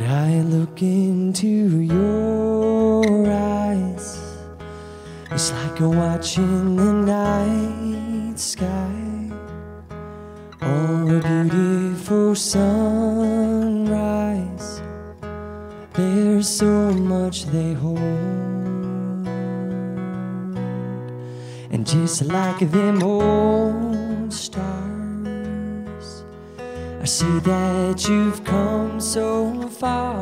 look into your eyes, it's like watching the night sky or a beautiful sunrise. There's so much they hold, and just like them old stars, I see that you've come so far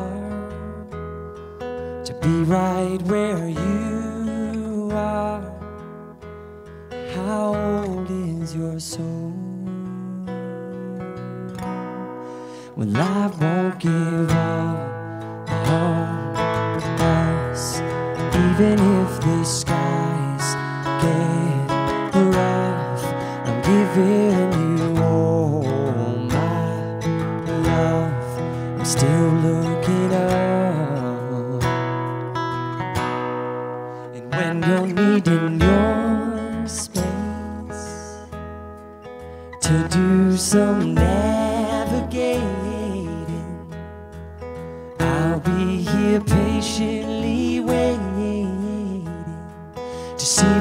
to be right where you are. How old is your soul? When life won't give up on us, even looking up, and when you're needing your space to do some navigating. I'll be here patiently waiting to see